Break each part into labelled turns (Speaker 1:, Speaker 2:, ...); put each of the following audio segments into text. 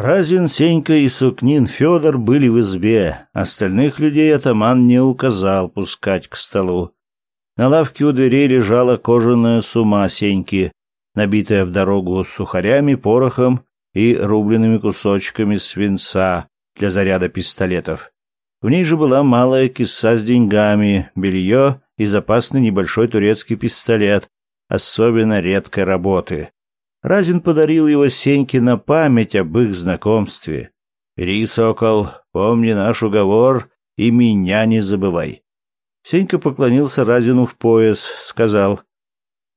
Speaker 1: Разин, Сенька и Сукнин Федор были в избе. Остальных людей атаман не указал пускать к столу. На лавке у дверей лежала кожаная сума Сеньки, набитая в дорогу сухарями, порохом и рубленными кусочками свинца для заряда пистолетов. В ней же была малая киса с деньгами, белье и запасный небольшой турецкий пистолет, особенно редкой работы. Разин подарил его Сеньке на память об их знакомстве. «Рисокол, помни наш уговор и меня не забывай». Сенька поклонился Разину в пояс, сказал,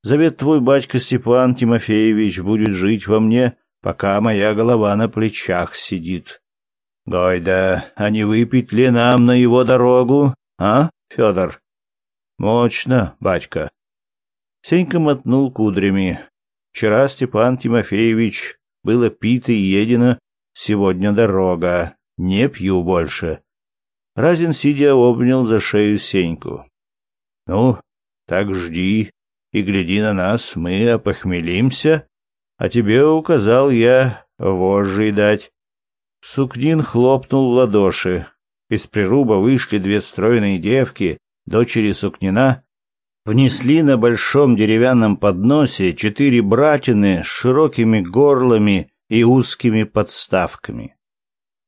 Speaker 1: «Завет твой, батька Степан Тимофеевич, будет жить во мне, пока моя голова на плечах сидит». «Гойда, а не выпить ли нам на его дорогу, а, Федор?» «Мощно, батька». Сенька мотнул кудрями. Вчера Степан Тимофеевич было пито и едено, сегодня дорога, не пью больше. Разин, сидя, обнял за шею Сеньку. — Ну, так жди и гляди на нас, мы опохмелимся, а тебе указал я вожжи дать. Сукнин хлопнул в ладоши. Из прируба вышли две стройные девки, дочери Сукнина внесли на большом деревянном подносе четыре братины с широкими горлами и узкими подставками.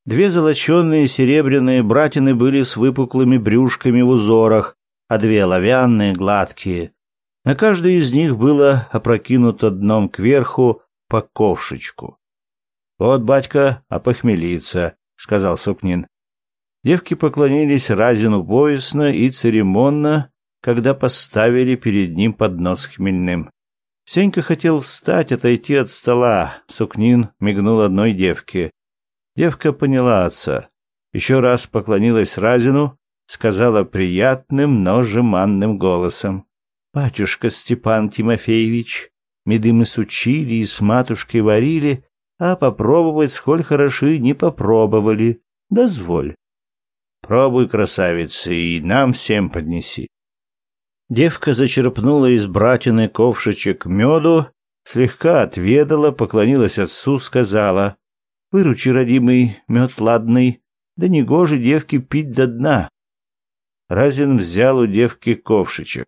Speaker 1: Две золоченые серебряные братины были с выпуклыми брюшками в узорах, а две оловянные гладкие. На каждой из них было опрокинуто дном кверху по ковшечку. «Вот, батька, а опохмелиться», — сказал Сукнин. Девки поклонились Разину поясно и церемонно, когда поставили перед ним поднос хмельным. Сенька хотел встать, отойти от стола. Сукнин мигнул одной девке. Девка поняла отца. Еще раз поклонилась Разину, сказала приятным, но жеманным голосом. «Батюшка Степан Тимофеевич, меды мы сучили и с матушкой варили, а попробовать, сколь хороши, не попробовали. Дозволь». «Пробуй, красавица, и нам всем поднеси». Девка зачерпнула из братины ковшичек меду, слегка отведала, поклонилась отцу, сказала, «Выручи, родимый, мед ладный, да не гоже девке пить до дна». Разин взял у девки ковшичек.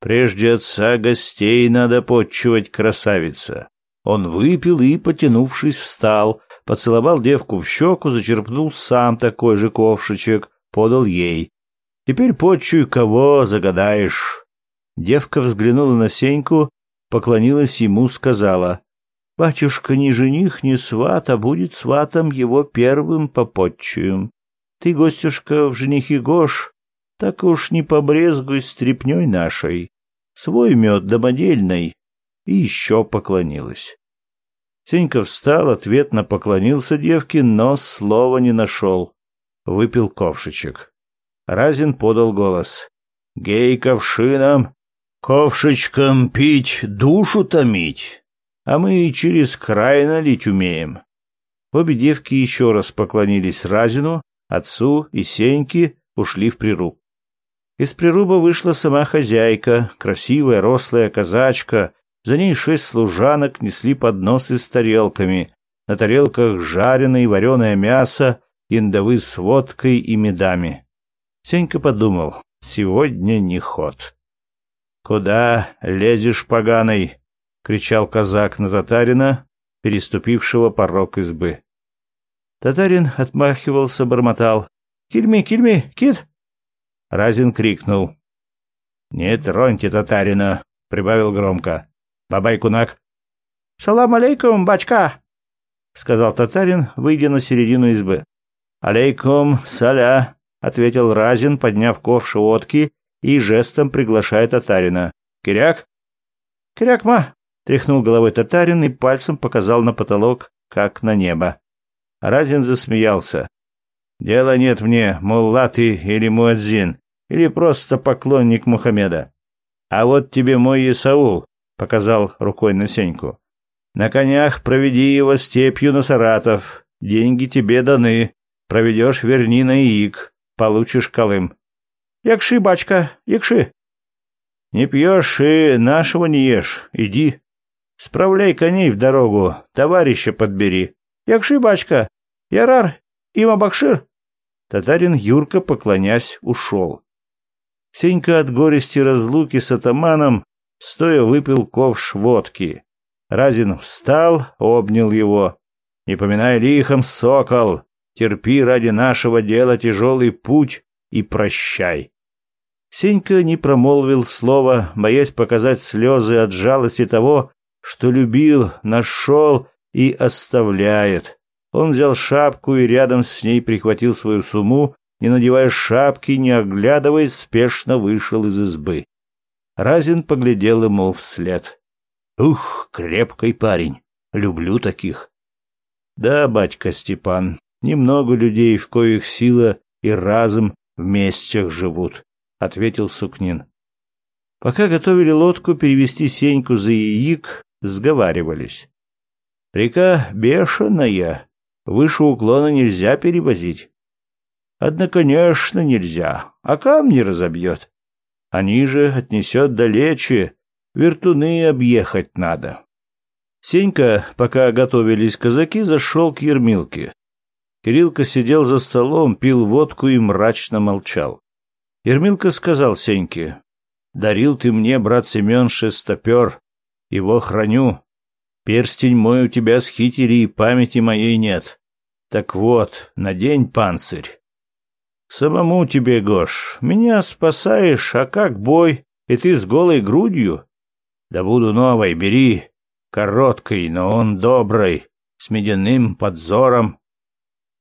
Speaker 1: «Прежде отца гостей надо подчивать, красавица». Он выпил и, потянувшись, встал, поцеловал девку в щеку, зачерпнул сам такой же ковшичек, подал ей. Теперь почуй, кого загадаешь». Девка взглянула на Сеньку, поклонилась ему, сказала. «Батюшка ни жених, ни сват, а будет сватом его первым попотчуем. Ты, гостюшка, в женихе Гош, так уж не побрезгуй стрепней нашей. Свой мед домодельный». И еще поклонилась. Сенька встал, ответно поклонился девке, но слова не нашел. Выпил ковшичек. Разин подал голос. "Гей шином, ковшечком пить, душу томить, а мы и через край налить умеем». Обе девки еще раз поклонились Разину, отцу и Сеньке, ушли в прируб. Из прируба вышла сама хозяйка, красивая рослая казачка, за ней шесть служанок несли подносы с тарелками, на тарелках жареное и вареное мясо, индовы с водкой и медами. Сенька подумал, сегодня не ход. «Куда лезешь, поганый?» — кричал казак на татарина, переступившего порог избы. Татарин отмахивался, бормотал. кильми, кильми, кит!» Разин крикнул. «Не троньте татарина!» — прибавил громко. «Бабай-кунак!» «Салам алейкум, бачка!» — сказал татарин, выйдя на середину избы. «Алейкум, саля!» ответил Разин, подняв ковш водки и жестом приглашая татарина. «Киряк?» «Кирякма!» — тряхнул головой татарин и пальцем показал на потолок, как на небо. Разин засмеялся. «Дела нет мне, муллаты или муадзин, или просто поклонник Мухаммеда. А вот тебе мой Исаул», — показал рукой на Сеньку. «На конях проведи его степью на Саратов. Деньги тебе даны. Проведешь верни на Иик получишь калым. Якши, бачка, якши. Не пьешь и нашего не ешь, иди. Справляй коней в дорогу, товарища подбери.
Speaker 2: Якши, бачка, ярар, има бакшир.
Speaker 1: Татарин Юрка, поклонясь, ушел. Сенька от горести разлуки с атаманом, стоя выпил ковш водки. Разин встал, обнял его. «Не поминай лихом, сокол! терпи ради нашего дела тяжелый путь и прощай. Сенька не промолвил слова, боясь показать слезы от жалости того, что любил, нашел и оставляет. Он взял шапку и рядом с ней прихватил свою сумму, не надевая шапки, не оглядываясь, спешно вышел из избы. Разин поглядел ему вслед. «Ух, крепкий парень! Люблю таких!» «Да, батька Степан, немного людей, в коих сила и разум вместе живут, ответил Сукнин. Пока готовили лодку перевести Сеньку за яик, сговаривались. Река бешеная, выше уклона нельзя перевозить. Одна, конечно, нельзя, а камни разобьет. Они же отнесет далече, вертуны объехать надо. Сенька, пока готовились казаки, зашел к Ермилке. Кириллка сидел за столом, пил водку и мрачно молчал. Ермилка сказал Сеньке, «Дарил ты мне, брат Семен, шестопер. Его храню. Перстень мой у тебя с хитери и памяти моей нет. Так вот, надень панцирь». «Самому тебе, Гош, меня спасаешь, а как бой? И ты с голой грудью?» «Да буду новой, бери. Короткой, но он добрый, с медяным подзором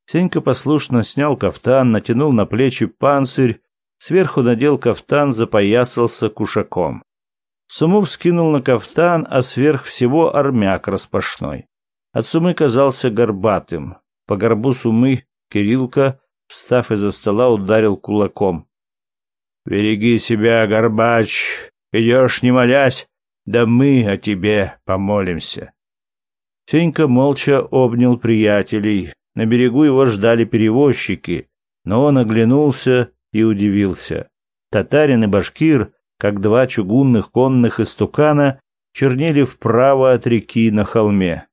Speaker 1: Сенька послушно снял кафтан, натянул на плечи панцирь, сверху надел кафтан, запоясался кушаком. Суму вскинул на кафтан, а сверх всего армяк распашной. От сумы казался горбатым. По горбу сумы Кирилка, встав из-за стола, ударил кулаком. «Береги себя, горбач! Идешь, не молясь, да мы о тебе помолимся!» Сенька молча обнял приятелей, на берегу его ждали перевозчики, но он оглянулся и удивился. Татарин и башкир, как два чугунных конных истукана, чернели вправо от реки на холме.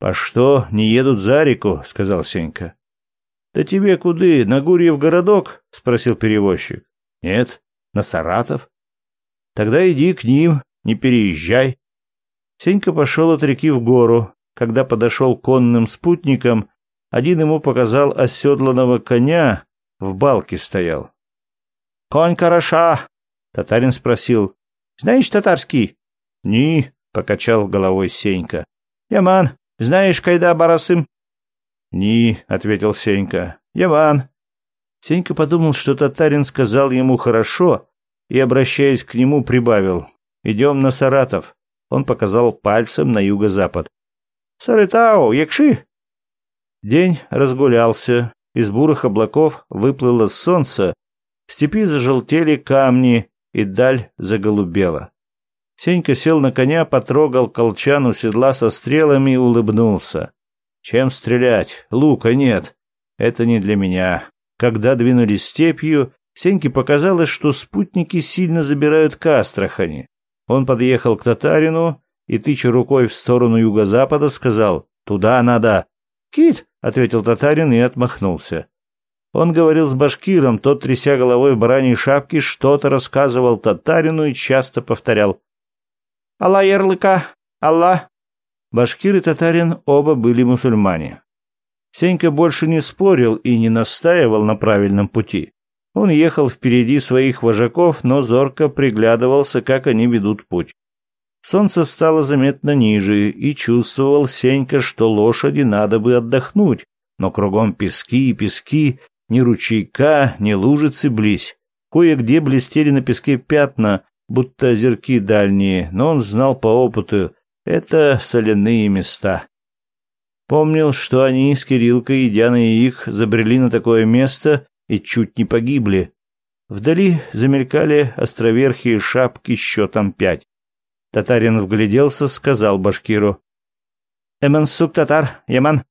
Speaker 1: А что не едут за реку?» — сказал Сенька. «Да тебе куды, на Гурьев городок?» — спросил перевозчик. «Нет, на Саратов». «Тогда иди к ним, не переезжай». Сенька пошел от реки в гору. Когда подошел к конным спутникам, один ему показал оседланного коня, в балке стоял. — Конь хороша! — татарин спросил. — Знаешь татарский? — Ни, — покачал головой Сенька. — Яман, знаешь, кайда барасым? — Ни, — ответил Сенька. — Яман. Сенька подумал, что татарин сказал ему хорошо и, обращаясь к нему, прибавил. — Идем на Саратов. Он показал пальцем на юго-запад. — Сарытау, якши! День разгулялся, из бурых облаков выплыло солнце, в степи зажелтели камни, и даль заголубела. Сенька сел на коня, потрогал колчан у седла со стрелами и улыбнулся. «Чем стрелять? Лука нет. Это не для меня». Когда двинулись степью, Сеньке показалось, что спутники сильно забирают к Астрахани. Он подъехал к татарину и, тыча рукой в сторону юго-запада, сказал «Туда надо, «Кит!» — ответил татарин и отмахнулся. Он говорил с башкиром, тот, тряся головой бараньей шапки, что-то рассказывал татарину и часто повторял. «Алла ярлыка! Алла!» Башкир и татарин оба были мусульмане. Сенька больше не спорил и не настаивал на правильном пути. Он ехал впереди своих вожаков, но зорко приглядывался, как они ведут путь. Солнце стало заметно ниже, и чувствовал Сенька, что лошади надо бы отдохнуть, но кругом пески и пески, ни ручейка, ни лужицы близь. Кое-где блестели на песке пятна, будто озерки дальние, но он знал по опыту, это соляные места. Помнил, что они с Кириллкой и Дианой их забрели на такое место и чуть не погибли. Вдали замелькали островерхие шапки счетом пять. Татарин вгляделся, сказал башкиру. «Эменсук, татар, яман!»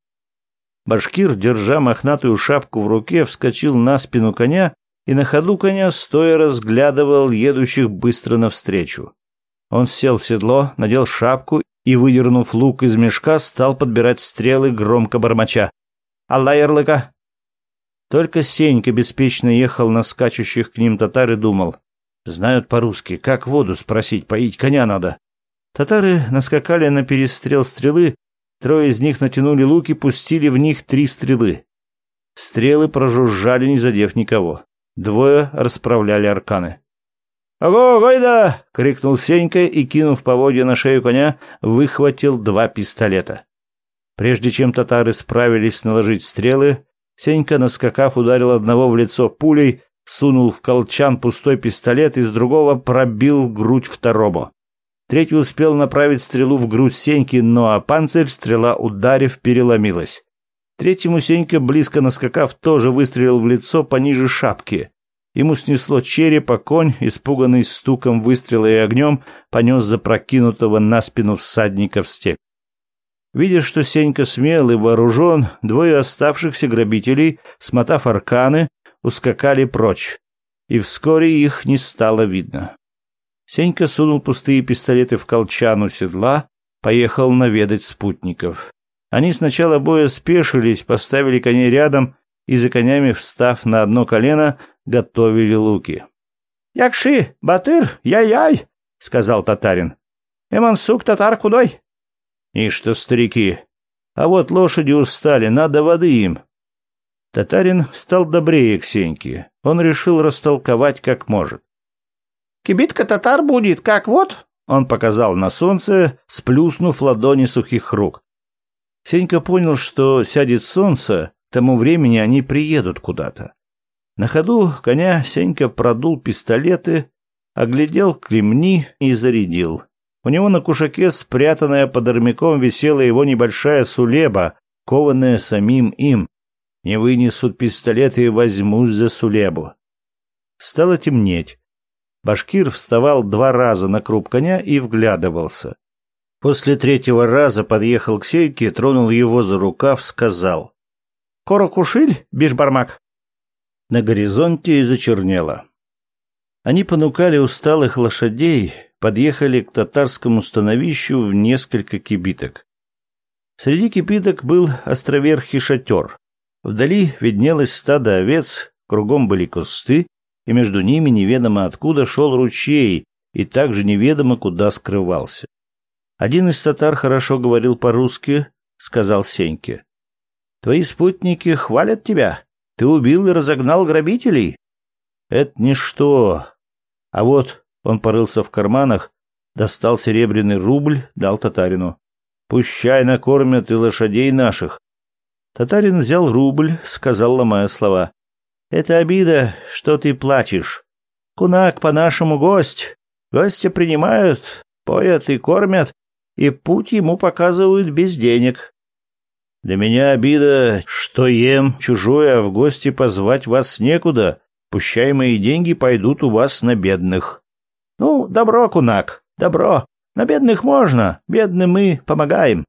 Speaker 1: Башкир, держа мохнатую шапку в руке, вскочил на спину коня и на ходу коня стоя разглядывал едущих быстро навстречу. Он сел в седло, надел шапку и, выдернув лук из мешка, стал подбирать стрелы громко бормоча. «Алла ярлыка!» Только Сенька беспечно ехал на скачущих к ним татар и думал. Знают по-русски, как воду спросить, поить коня надо. Татары наскакали на перестрел стрелы, трое из них натянули луки, пустили в них три стрелы. Стрелы прожужжали, не задев никого. Двое расправляли арканы. «Ого, гойда!» — крикнул Сенька и, кинув поводья на шею коня, выхватил два пистолета. Прежде чем татары справились наложить стрелы, Сенька, наскакав, ударил одного в лицо пулей, сунул в колчан пустой пистолет, из другого пробил грудь второму. Третий успел направить стрелу в грудь Сеньки, но а панцирь стрела, ударив, переломилась. Третьему Сенька, близко наскакав, тоже выстрелил в лицо пониже шапки. Ему снесло череп, а конь, испуганный стуком выстрела и огнем, понес запрокинутого на спину всадника в степь. Видя, что Сенька смел и вооружен, двое оставшихся грабителей, смотав арканы, ускакали прочь, и вскоре их не стало видно. Сенька сунул пустые пистолеты в колчан у седла, поехал наведать спутников. Они сначала боя спешились, поставили коней рядом и за конями, встав на одно колено, готовили луки. «Якши, батыр, яй-яй!» — сказал татарин. «Эмансук, татар, кудой!» «Ишь-то, старики! А вот лошади устали, надо воды им!» Татарин стал добрее Ксеньки. Он решил растолковать как может. «Кибитка татар будет, как вот!» Он показал на солнце, сплюснув ладони сухих рук. Сенька понял, что сядет солнце, к тому времени они приедут куда-то. На ходу коня Сенька продул пистолеты, оглядел кремни и зарядил. У него на кушаке, спрятанная под армяком, висела его небольшая сулеба, кованная самим им не вынесут пистолет и возьмусь за Сулебу. Стало темнеть. Башкир вставал два раза на круп коня и вглядывался. После третьего раза подъехал к сейке, тронул его за рукав, сказал. — Корокушиль, бишбармак? На горизонте и зачернело. Они понукали усталых лошадей, подъехали к татарскому становищу в несколько кибиток. Среди кибиток был островерхий шатер. Вдали виднелось стадо овец, кругом были кусты, и между ними неведомо откуда шел ручей и также неведомо куда скрывался. Один из татар хорошо говорил по-русски, сказал Сеньке. Твои спутники хвалят тебя. Ты убил и разогнал грабителей. Это ничто. А вот он порылся в карманах, достал серебряный рубль, дал татарину. Пущай накормят и лошадей наших. Татарин взял рубль, сказал, ломая слова. «Это обида, что ты платишь. Кунак по-нашему гость. Гостя принимают, поят и кормят, и путь ему показывают без денег. Для меня обида, что ем чужое, а в гости позвать вас некуда. Пущай мои деньги пойдут у вас на бедных». «Ну, добро, кунак, добро. На бедных можно, бедным мы помогаем.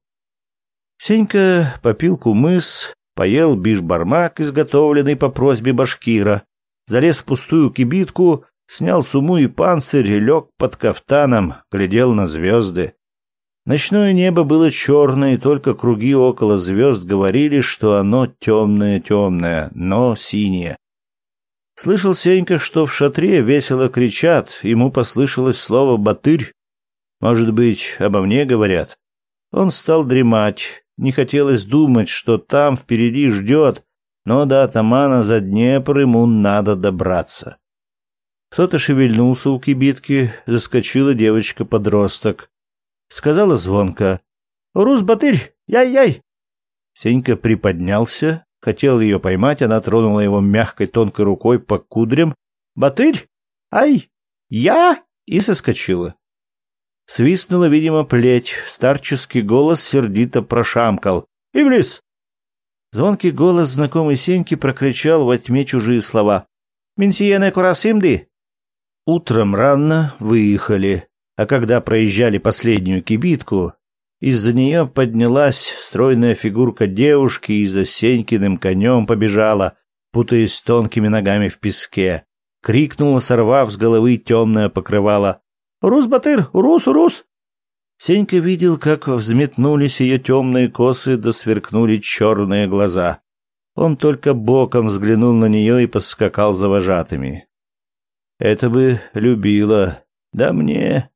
Speaker 1: Сенька попил кумыс, поел бишбармак, изготовленный по просьбе башкира, залез в пустую кибитку, снял суму и панцирь, и лег под кафтаном, глядел на звезды. Ночное небо было черное, и только круги около звезд говорили, что оно темное-темное, но синее. Слышал Сенька, что в шатре весело кричат, ему послышалось слово «батырь». Может быть, обо мне говорят. Он стал дремать. Не хотелось думать, что там впереди ждет, но до атамана за Днепр ему надо добраться. Кто-то шевельнулся у кибитки, заскочила девочка-подросток. Сказала звонко «Рус, батырь! Яй-яй!» Сенька приподнялся, хотел ее поймать, она тронула его мягкой тонкой рукой по кудрям. «Батырь! Ай! Я!» и соскочила. Свистнула, видимо, плеть. Старческий голос сердито прошамкал. «Иблис!» Звонкий голос знакомой Сеньки прокричал во тьме чужие слова. «Минсиене курасимди!» Утром рано выехали, а когда проезжали последнюю кибитку, из-за нее поднялась стройная фигурка девушки и за Сенькиным конем побежала, путаясь тонкими ногами в песке. Крикнула, сорвав с головы темное покрывало
Speaker 2: «Рус-батыр! Рус-рус!»
Speaker 1: Сенька видел, как взметнулись ее темные косы, да сверкнули черные глаза. Он только боком взглянул на нее и поскакал за вожатыми. «Это бы любила. Да мне...»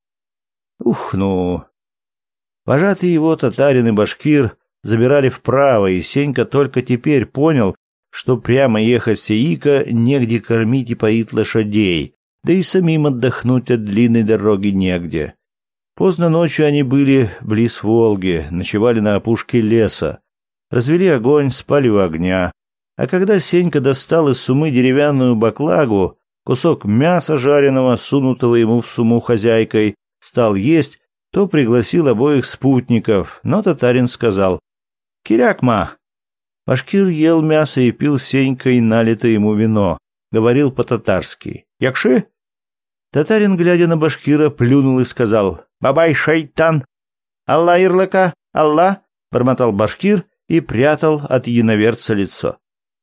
Speaker 1: «Ух, ну...» Вожатые его татарин и башкир забирали вправо, и Сенька только теперь понял, что прямо ехать Сеика негде кормить и поить лошадей, да и самим отдохнуть от длинной дороги негде. Поздно ночью они были близ Волги, ночевали на опушке леса, развели огонь, спали у огня. А когда Сенька достал из сумы деревянную баклагу, кусок мяса жареного, сунутого ему в суму хозяйкой, стал есть, то пригласил обоих спутников, но татарин сказал «Кирякма». Башкир ел мясо и пил Сенькой налитое ему вино, говорил по-татарски «Якши?» Татарин, глядя на башкира, плюнул и сказал «Бабай, шайтан!» «Алла, Ирлака! Алла!» — промотал башкир и прятал от единоверца лицо.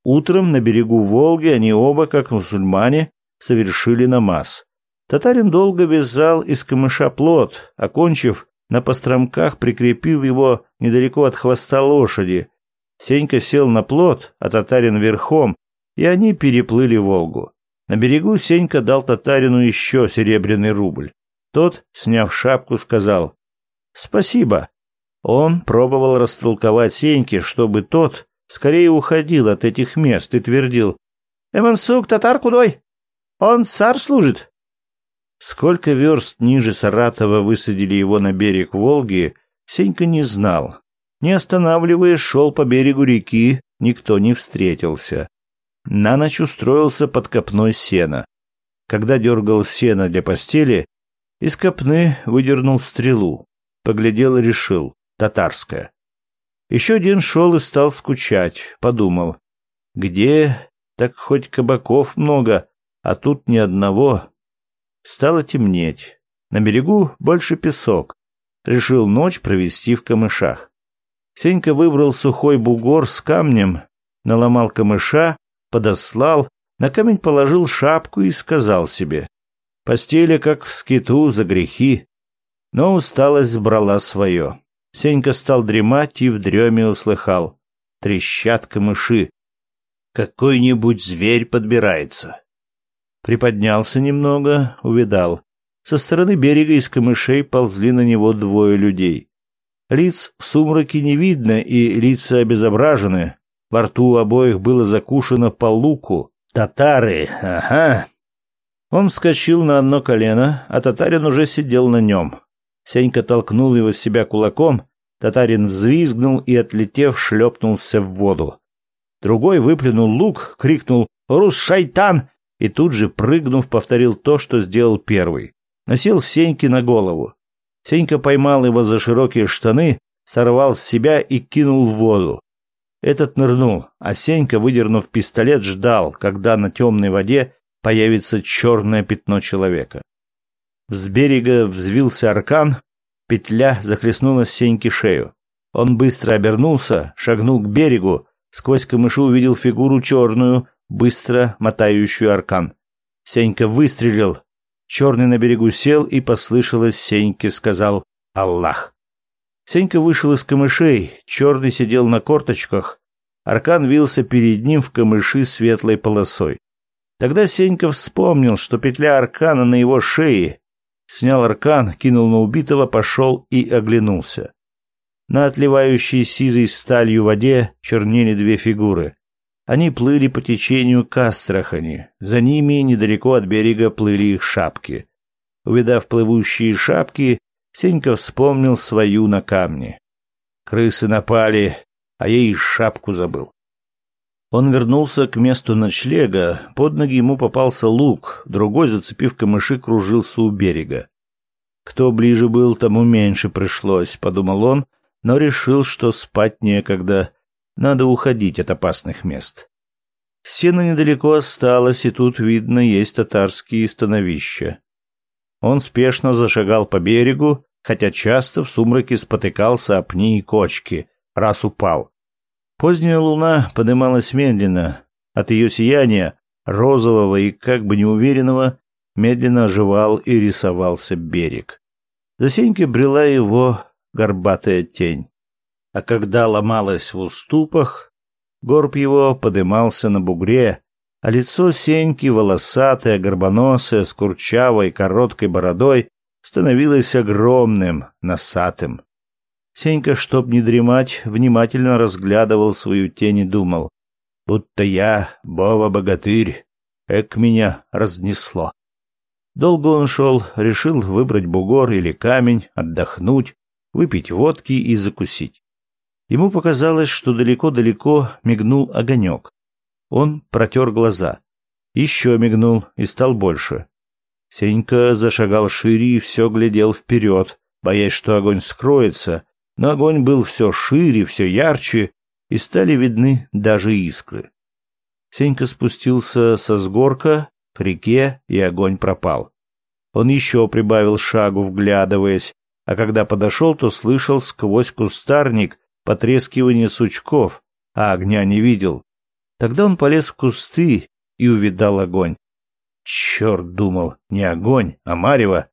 Speaker 1: Утром на берегу Волги они оба, как мусульмане, совершили намаз. Татарин долго вязал из камыша плод, окончив, на постромках прикрепил его недалеко от хвоста лошади. Сенька сел на плод, а татарин верхом, и они переплыли Волгу. На берегу Сенька дал татарину еще серебряный рубль. Тот, сняв шапку, сказал «Спасибо». Он пробовал растолковать Сеньке, чтобы тот скорее уходил от этих мест и твердил «Эвансук, татар кудой! Он цар служит!» Сколько верст ниже Саратова высадили его на берег Волги, Сенька не знал. Не останавливаясь, шел по берегу реки, никто не встретился. На ночь устроился под копной сена. Когда дергал сено для постели, из копны выдернул стрелу. Поглядел и решил. Татарская. Еще один шел и стал скучать. Подумал. Где? Так хоть кабаков много, а тут ни одного. Стало темнеть. На берегу больше песок. Решил ночь провести в камышах. Сенька выбрал сухой бугор с камнем, наломал камыша подослал, на камень положил шапку и сказал себе «Постели, как в скиту, за грехи». Но усталость брала свое. Сенька стал дремать и в дреме услыхал «Трещат камыши». Какой-нибудь зверь подбирается. Приподнялся немного, увидал. Со стороны берега из камышей ползли на него двое людей. Лиц в сумраке не видно, и лица обезображены, во рту обоих было закушено по луку. Татары, ага. Он вскочил на одно колено, а татарин уже сидел на нем. Сенька толкнул его с себя кулаком, татарин взвизгнул и, отлетев, шлепнулся в воду. Другой выплюнул лук, крикнул «Рус шайтан!» и тут же, прыгнув, повторил то, что сделал первый. Насел Сеньки на голову. Сенька поймал его за широкие штаны, сорвал с себя и кинул в воду. Этот нырнул, а Сенька, выдернув пистолет, ждал, когда на темной воде появится черное пятно человека. С берега взвился аркан, петля захлестнула Сеньке шею. Он быстро обернулся, шагнул к берегу, сквозь камышу увидел фигуру черную, быстро мотающую аркан. Сенька выстрелил, черный на берегу сел и послышалось Сеньке сказал «Аллах». Сенька вышел из камышей, черный сидел на корточках, аркан вился перед ним в камыши светлой полосой. Тогда Сенька вспомнил, что петля аркана на его шее. Снял аркан, кинул на убитого, пошел и оглянулся. На отливающей сизой сталью воде чернели две фигуры. Они плыли по течению к Астрахани. За ними недалеко от берега плыли их шапки. Увидав плывущие шапки, Сенька вспомнил свою на камне. Крысы напали, а я и шапку забыл. Он вернулся к месту ночлега, под ноги ему попался лук, другой, зацепив камыши, кружился у берега. Кто ближе был, тому меньше пришлось, подумал он, но решил, что спать некогда, надо уходить от опасных мест. Сено недалеко осталось, и тут, видно, есть татарские становища. Он спешно зашагал по берегу, хотя часто в сумраке спотыкался о пни и кочки, раз упал. Поздняя луна подымалась медленно. От ее сияния, розового и как бы неуверенного, медленно оживал и рисовался берег. За сенькой брела его горбатая тень. А когда ломалась в уступах, горб его подымался на бугре, а лицо Сеньки, волосатое, горбоносое, с курчавой, короткой бородой, становилось огромным, носатым. Сенька, чтоб не дремать, внимательно разглядывал свою тень и думал, будто я, Бова-богатырь, эк меня разнесло. Долго он шел, решил выбрать бугор или камень, отдохнуть, выпить водки и закусить. Ему показалось, что далеко-далеко мигнул огонек. Он протер глаза. Еще мигнул и стал больше. Сенька зашагал шире и все глядел вперед, боясь, что огонь скроется, но огонь был все шире, все ярче, и стали видны даже искры. Сенька спустился со сгорка к реке, и огонь пропал. Он еще прибавил шагу, вглядываясь, а когда подошел, то слышал сквозь кустарник потрескивание сучков, а огня не видел. Тогда он полез в кусты и увидал огонь. Черт думал, не огонь, а марево.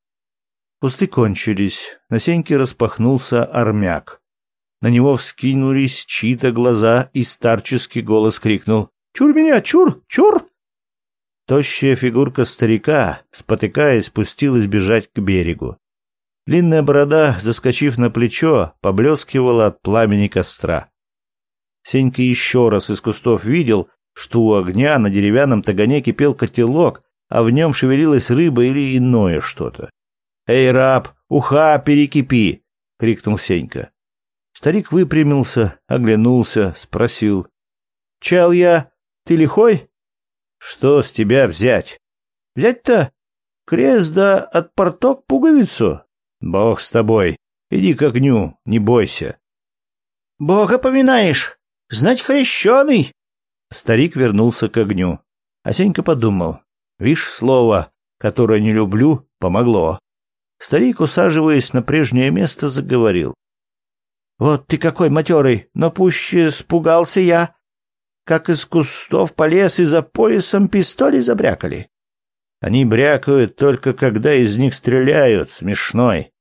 Speaker 1: Кусты кончились. На сеньке распахнулся армяк. На него вскинулись чьи-то глаза, и старческий голос крикнул «Чур меня, чур, чур!» Тощая фигурка старика, спотыкаясь, спустилась бежать к берегу. Длинная борода, заскочив на плечо, поблескивала от пламени костра. Сенька еще раз из кустов видел, что у огня на деревянном тагане кипел котелок, а в нем шевелилась рыба или иное что-то. «Эй, раб, уха перекипи!» — крикнул Сенька. Старик выпрямился, оглянулся, спросил. «Чал я, ты лихой?» «Что с тебя взять?» «Взять-то? Крест да от порток пуговицу?» «Бог с тобой. Иди к огню, не бойся». «Бога поминаешь?» Знать, хрещеный!» Старик вернулся к огню. А Осенька подумал. «Вишь, слово, которое не люблю, помогло». Старик, усаживаясь на прежнее место, заговорил. «Вот ты какой матерый, но пуще спугался я, как из кустов полез и за поясом пистоли забрякали. Они брякают только, когда из них стреляют, смешной.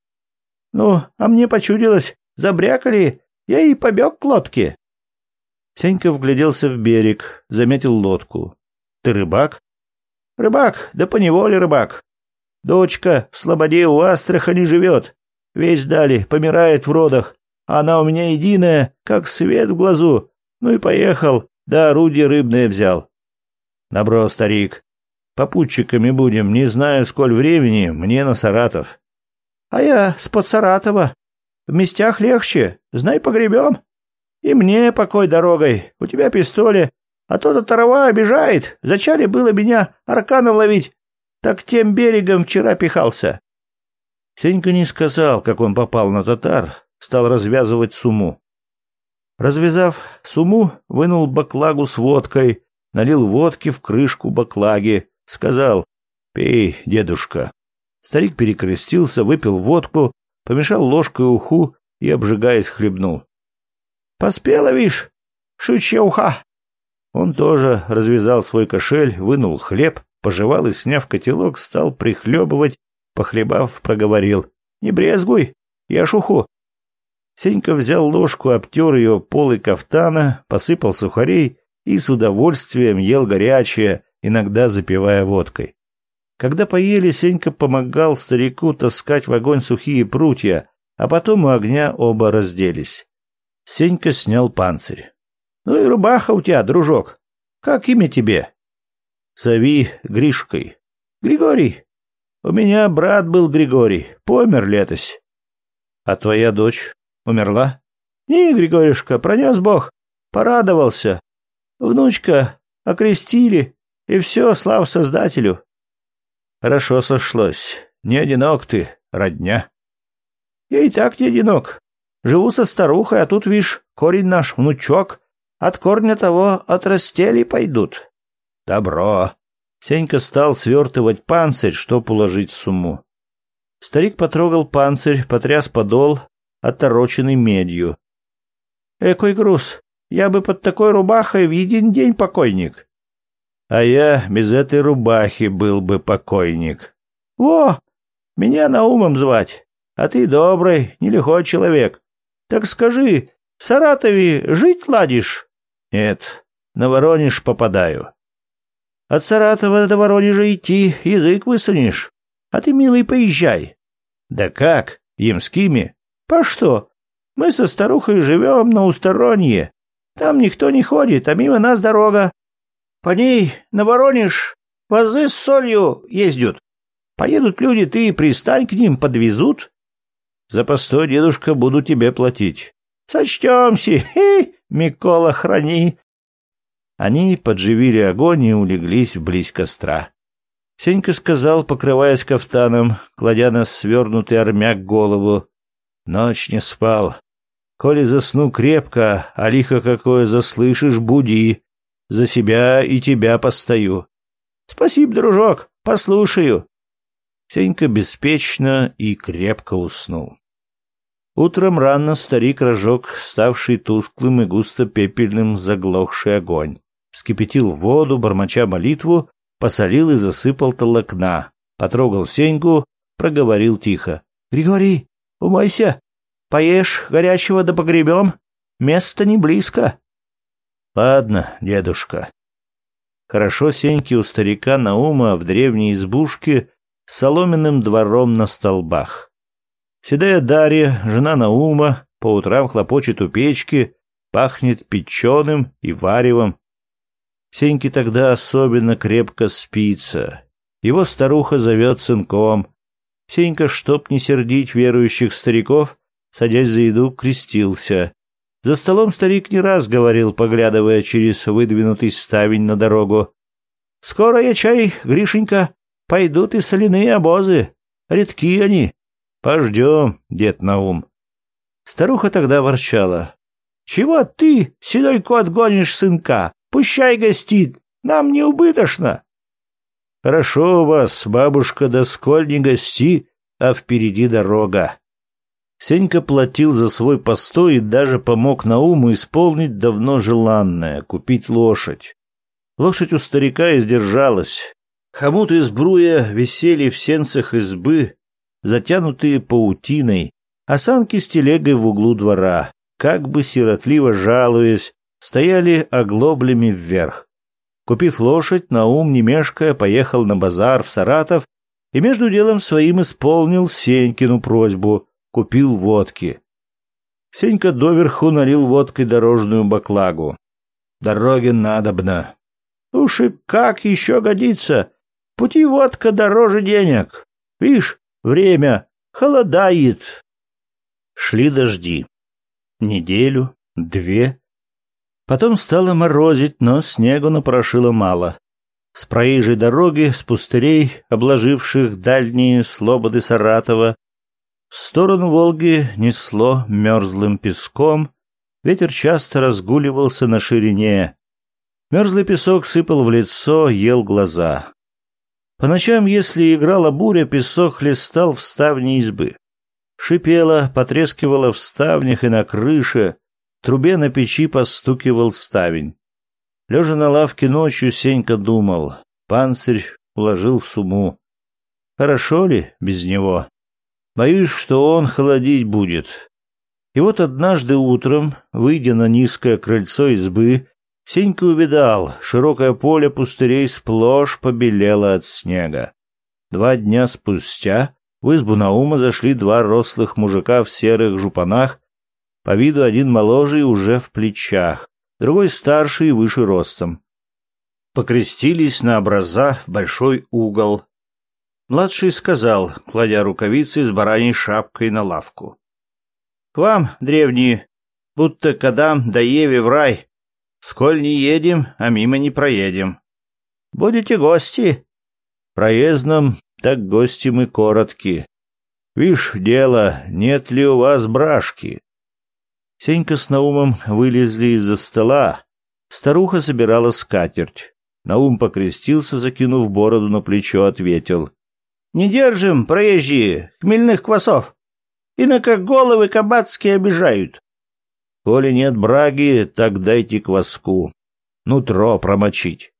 Speaker 1: Ну, а мне почудилось, забрякали, я и побег к лодке. Сенька вгляделся в берег, заметил лодку. «Ты рыбак?» «Рыбак, да поневоле рыбак. Дочка в слободе у Астрахани живет. Весь дали, помирает в родах. Она у меня единая, как свет в глазу. Ну и поехал, да орудие рыбное взял». «Добро, старик. Попутчиками будем, не знаю, сколь времени, мне на Саратов». «А я с под Саратова. В местях легче, знай, погребем». И мне покой дорогой. У тебя пистоли. А то-то тарова обижает. Зачали было меня арканом ловить. Так тем берегом вчера пихался. Сенька не сказал, как он попал на татар. Стал развязывать суму. Развязав суму, вынул баклагу с водкой, налил водки в крышку баклаги, сказал «Пей, дедушка». Старик перекрестился, выпил водку, помешал ложкой уху и, обжигаясь, хлебнул. Поспела, вишь, шучья уха. Он тоже развязал свой кошель, вынул хлеб, пожевал и, сняв котелок, стал прихлебывать, похлебав, проговорил. «Не брезгуй, я шуху». Сенька взял ложку, обтер ее полы кафтана, посыпал сухарей и с удовольствием ел горячее, иногда запивая водкой. Когда поели, Сенька помогал старику таскать в огонь сухие прутья, а потом у огня оба разделись. Сенька снял панцирь. «Ну и рубаха у тебя, дружок. Как имя тебе?» «Зови Гришкой». «Григорий?» «У меня брат был Григорий. Помер летось». «А твоя дочь умерла?» «Не, Григорюшка, пронес Бог. Порадовался. Внучка окрестили, и все, слава Создателю». «Хорошо сошлось. Не одинок ты, родня». «Я и так не одинок. Живу со старухой, а тут, вишь, корень наш внучок. От корня того отрастели пойдут. Добро. Сенька стал свертывать панцирь, чтоб уложить сумму. Старик потрогал панцирь, потряс подол, отороченный медью. Экой груз. Я бы под такой рубахой в един день покойник. А я без этой рубахи был бы покойник. Во! Меня Наумом звать. А ты добрый, нелихой человек. Так скажи, в Саратове жить ладишь? Нет, на Воронеж попадаю. От Саратова до Воронежа идти, язык высунешь. А ты, милый, поезжай. Да как? Емскими? По что? Мы со старухой живем на усторонье. Там никто не ходит, а мимо нас дорога. По ней на Воронеж возы с солью ездят. Поедут люди, ты пристань к ним, подвезут. За постой, дедушка, буду тебе платить. Сочтемся, хи, Микола, храни. Они подживили огонь и улеглись близ костра. Сенька сказал, покрываясь кафтаном, кладя на свернутый армяк голову. Ночь не спал. Коли засну крепко, а лихо какое заслышишь, буди. За себя и тебя постою. Спасибо, дружок, послушаю. Сенька беспечно и крепко уснул. Утром рано старик рожок, ставший тусклым и густо пепельным, заглохший огонь. Вскипятил воду, бормоча молитву, посолил и засыпал толокна. Потрогал Сеньку, проговорил тихо. — Григорий, умойся! Поешь горячего да погребем. Место не близко. — Ладно, дедушка. Хорошо Сеньке у старика Наума в древней избушке соломенным двором на столбах. Седая Дарья, жена Наума, по утрам хлопочет у печки, пахнет печеным и варевом. Сеньке тогда особенно крепко спится. Его старуха зовет сынком. Сенька, чтоб не сердить верующих стариков, садясь за еду, крестился. За столом старик не раз говорил, поглядывая через выдвинутый ставень на дорогу. «Скоро я чай, Гришенька, Пойдут и соляные обозы. Редки они. Пождем, дед Наум. Старуха тогда ворчала. «Чего ты, седой кот, гонишь сынка? Пущай гостит, нам не убыточно!» «Хорошо у вас, бабушка, да сколь не гости, а впереди дорога!» Сенька платил за свой постой и даже помог Науму исполнить давно желанное — купить лошадь. Лошадь у старика издержалась, Хомуты из бруя висели в сенцах избы, затянутые паутиной, а санки с телегой в углу двора, как бы сиротливо жалуясь, стояли оглоблями вверх. Купив лошадь, Наум, не мешкая, поехал на базар в Саратов и между делом своим исполнил Сенькину просьбу, купил водки. Сенька доверху налил водкой дорожную баклагу. «Дороге надобно». «Уж и как еще годится!» Путеводка дороже денег. Вишь, время холодает. Шли дожди. Неделю, две. Потом стало морозить, но снегу напрошило мало. С проезжей дороги, с пустырей, обложивших дальние слободы Саратова, в сторону Волги несло мерзлым песком, ветер часто разгуливался на ширине. Мерзлый песок сыпал в лицо, ел глаза. По ночам, если играла буря, песок листал в ставни избы. Шипело, потрескивало в ставнях и на крыше, трубе на печи постукивал ставень. Лежа на лавке ночью, Сенька думал, панцирь уложил в суму. Хорошо ли без него? Боюсь, что он холодить будет. И вот однажды утром, выйдя на низкое крыльцо избы, Сенька увидал, широкое поле пустырей сплошь побелело от снега. Два дня спустя в избу Наума зашли два рослых мужика в серых жупанах, по виду один моложе и уже в плечах, другой старше и выше ростом. Покрестились на образа в большой угол. Младший сказал, кладя рукавицы с бараней шапкой на лавку. — К вам, древние, будто кадам да Еве в рай, Сколь не едем, а мимо не проедем. Будете гости? Проездным так гости мы коротки. Вишь, дело, нет ли у вас брашки? Сенька с Наумом вылезли из-за стола. Старуха собирала скатерть. Наум покрестился, закинув бороду на плечо, ответил. «Не держим, проезжие, хмельных квасов. Инако головы кабацкие обижают. Коли нет браги, так дайте кваску. Нутро промочить.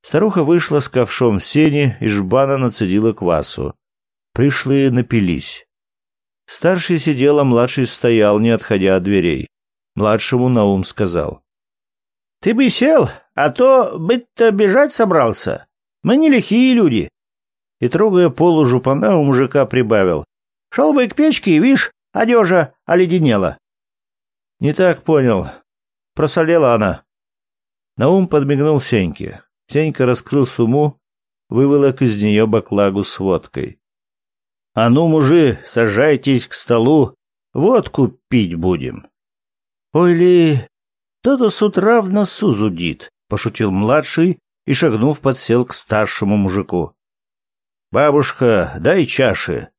Speaker 1: Старуха вышла с ковшом в сене и жбана нацедила квасу. Пришли напились. Старший сидел, а младший стоял, не отходя от дверей. Младшему Наум сказал.
Speaker 2: — Ты бы сел, а то быть-то бежать собрался. Мы не лихие люди.
Speaker 1: И, трогая полу жупана, у мужика прибавил.
Speaker 2: — Шел бы к печке, и, вишь, одежа оледенела.
Speaker 1: Не так понял. Просолела она. Наум подмигнул Сеньке. Сенька раскрыл суму, выволок из нее баклагу с водкой. «А ну, мужи, сажайтесь к столу, водку пить будем».
Speaker 2: «Ой ли, кто-то с утра в носу зудит», — пошутил младший и, шагнув, подсел к старшему мужику.
Speaker 1: «Бабушка, дай чаши».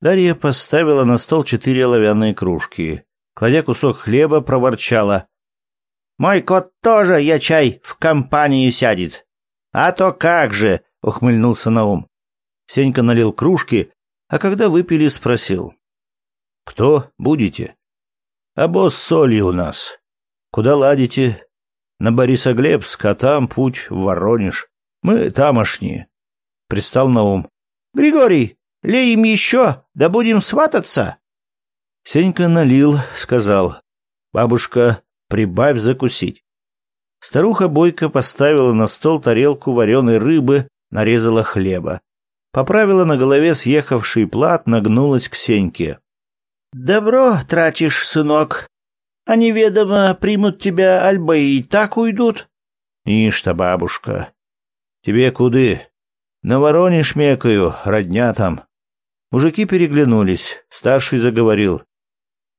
Speaker 1: Дарья поставила на стол четыре оловянные кружки кладя кусок хлеба, проворчала.
Speaker 2: «Мой кот тоже, я чай, в компанию сядет».
Speaker 1: «А то как же!» — ухмыльнулся Наум. Сенька налил кружки, а когда выпили, спросил. «Кто будете?» «А босс соли у нас. Куда ладите?» «На Борисоглебск, а там путь в Воронеж. Мы тамошние». Пристал Наум.
Speaker 2: «Григорий, лей им еще, да будем свататься!»
Speaker 1: Сенька налил, сказал, «Бабушка, прибавь закусить». Старуха Бойко поставила на стол тарелку вареной рыбы, нарезала хлеба. Поправила на голове съехавший плат, нагнулась к Сеньке.
Speaker 2: «Добро тратишь, сынок. Они, ведомо, примут тебя, альба и так уйдут».
Speaker 1: «Ишь-то, бабушка, тебе куды? На вороне шмекаю, родня там». Мужики переглянулись. Старший заговорил.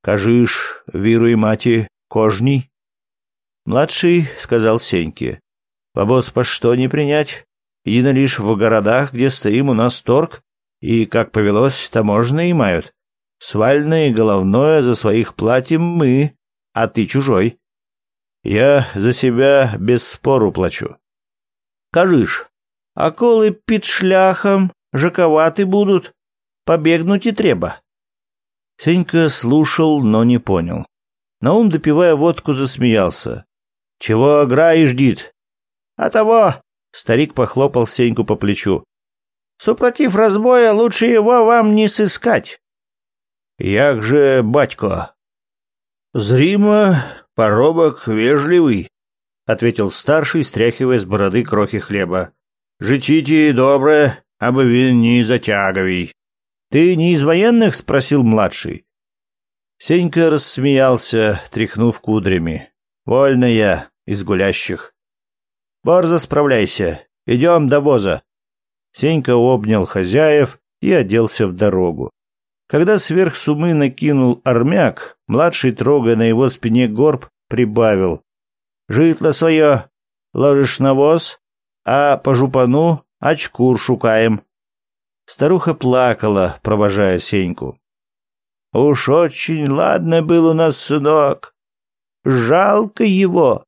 Speaker 1: Кажиш, віруй маті, кожній? Младший сказал Сеньке. Побос по что не принять? Едино лишь в городах, где стоим, у нас торг, и, как повелось, таможенные мают. Свальное и головное за своих платим мы, а ты чужой. Я за себя без спору плачу.
Speaker 2: Кажиш, а колы під шляхом жаковаты будут, побегнуть и треба.
Speaker 1: Сенька слушал, но не понял. Наум, допивая водку, засмеялся. «Чего граешь, дит?»
Speaker 2: «А того!»
Speaker 1: — старик похлопал Сеньку по плечу.
Speaker 2: «Супротив разбоя лучше его вам не сыскать».
Speaker 1: «Як же батько?» «Зримо, поробок вежливый», — ответил старший, стряхивая с бороды крохи хлеба. «Житите добре, абы вин не затяговий». Ты не из военных?» — спросил младший. Сенька рассмеялся, тряхнув кудрями. «Вольно я, из гулящих». «Борзо справляйся. Идем до воза». Сенька обнял хозяев и оделся в дорогу. Когда сверх сумы накинул армяк, младший, трогая на его спине горб, прибавил. «Житло свое ложишь на воз, а по жупану очкур шукаем». Старуха плакала, провожая Сеньку. «Уж очень ладно был у нас сынок. Жалко его.